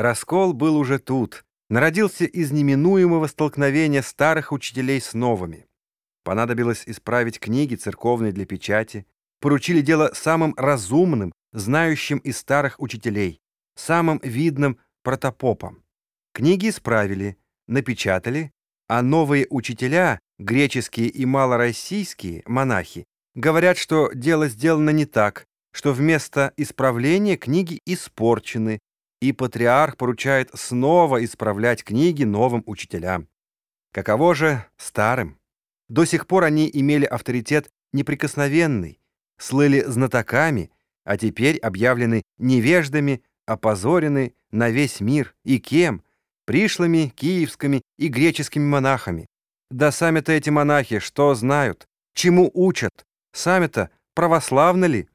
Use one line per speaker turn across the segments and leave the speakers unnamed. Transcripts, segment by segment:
Раскол был уже тут, народился из неминуемого столкновения старых учителей с новыми. Понадобилось исправить книги церковные для печати, поручили дело самым разумным, знающим из старых учителей, самым видным протопопам. Книги исправили, напечатали, а новые учителя, греческие и малороссийские монахи, говорят, что дело сделано не так, что вместо исправления книги испорчены, и патриарх поручает снова исправлять книги новым учителям. Каково же старым? До сих пор они имели авторитет неприкосновенный, слыли знатоками, а теперь объявлены невеждами, опозорены на весь мир. И кем? Пришлыми, киевскими и греческими монахами. Да сами-то эти монахи что знают? Чему учат? Сами-то православны ли?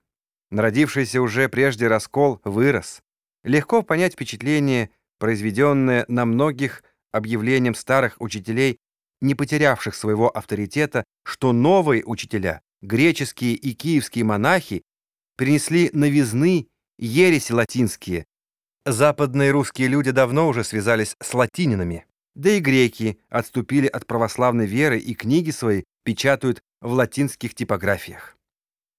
Народившийся уже прежде раскол вырос. Легко понять впечатление, произведенное на многих объявлением старых учителей, не потерявших своего авторитета, что новые учителя, греческие и киевские монахи, перенесли новизны, ереси латинские. Западные русские люди давно уже связались с латининами, да и греки отступили от православной веры и книги свои печатают в латинских типографиях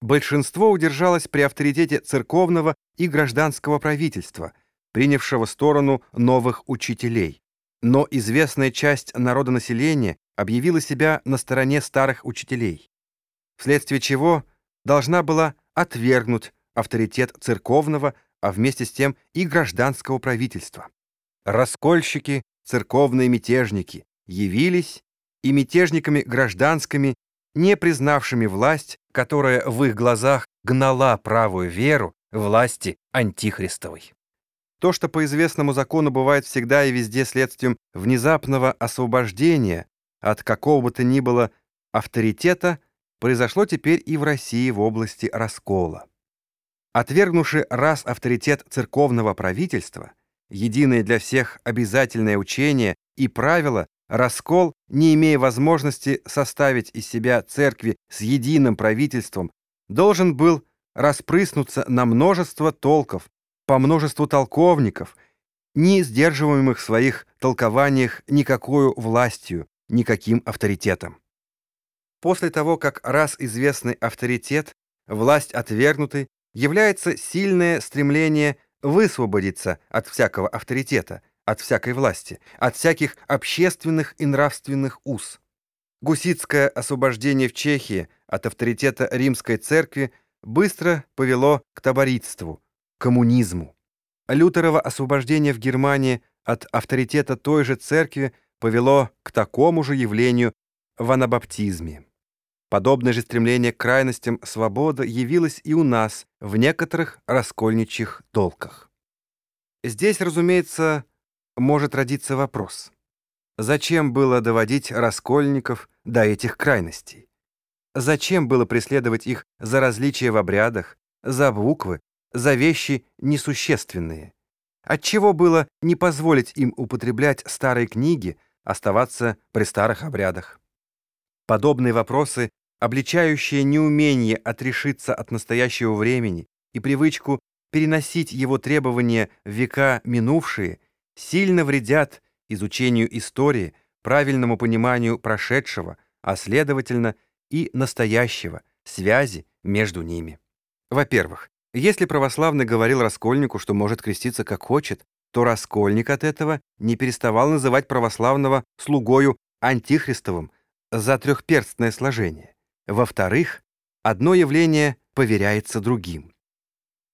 большинство удержалось при авторитете церковного и гражданского правительства, принявшего сторону новых учителей. Но известная часть народонаселения объявила себя на стороне старых учителей, вследствие чего должна была отвергнуть авторитет церковного, а вместе с тем и гражданского правительства. Раскольщики, церковные мятежники явились, и мятежниками гражданскими не признавшими власть, которая в их глазах гнала правую веру власти антихристовой. То, что по известному закону бывает всегда и везде следствием внезапного освобождения от какого бы то ни было авторитета, произошло теперь и в России в области раскола. Отвергнувши раз авторитет церковного правительства, единое для всех обязательное учение и правило Раскол, не имея возможности составить из себя церкви с единым правительством, должен был распрыснуться на множество толков, по множеству толковников, не сдерживаемых в своих толкованиях никакой властью, никаким авторитетом. После того, как раз известный авторитет, власть отвергнуты, является сильное стремление высвободиться от всякого авторитета, от всякой власти, от всяких общественных и нравственных уз. Гуситское освобождение в Чехии от авторитета римской церкви быстро повело к таборитству, коммунизму. Лютерово освобождение в Германии от авторитета той же церкви повело к такому же явлению в анабаптизме. Подобное же стремление к крайностям свободы явилось и у нас в некоторых раскольничьих толках. Здесь, разумеется, может родиться вопрос. Зачем было доводить раскольников до этих крайностей? Зачем было преследовать их за различия в обрядах, за буквы, за вещи несущественные? Отчего было не позволить им употреблять старые книги, оставаться при старых обрядах? Подобные вопросы, обличающие неумение отрешиться от настоящего времени и привычку переносить его требования в века минувшие, сильно вредят изучению истории, правильному пониманию прошедшего, а следовательно и настоящего, связи между ними. Во-первых, если православный говорил раскольнику, что может креститься как хочет, то раскольник от этого не переставал называть православного слугою антихристовым за трехперстное сложение. Во-вторых, одно явление поверяется другим.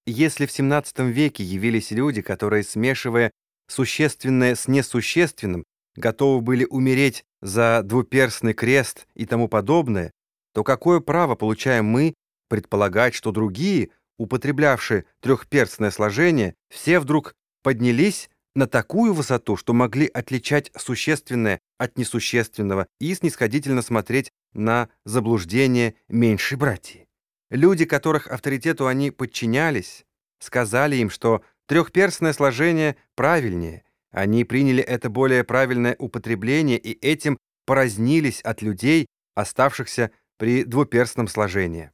Если в XVII веке явились люди, которые, смешивая существенное с несущественным, готовы были умереть за двуперстный крест и тому подобное, то какое право получаем мы предполагать, что другие, употреблявшие трехперстное сложение, все вдруг поднялись на такую высоту, что могли отличать существенное от несущественного и снисходительно смотреть на заблуждение меньшей братьи. Люди, которых авторитету они подчинялись, сказали им, что Трехперстное сложение правильнее. Они приняли это более правильное употребление и этим поразнились от людей, оставшихся при двуперстном сложении.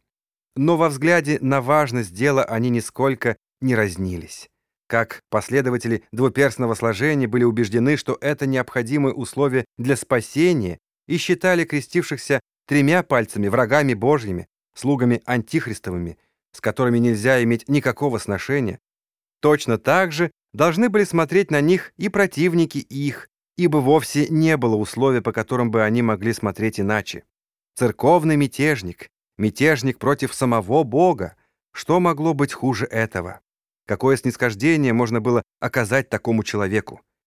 Но во взгляде на важность дела они нисколько не разнились. как последователи двуперстного сложения были убеждены, что это необходимое условие для спасения и считали крестившихся тремя пальцами врагами Божьими, слугами антихристовыми, с которыми нельзя иметь никакого сношения, точно так же должны были смотреть на них и противники их, ибо вовсе не было условия, по которым бы они могли смотреть иначе. Церковный мятежник, мятежник против самого Бога, что могло быть хуже этого? Какое снисхождение можно было оказать такому человеку?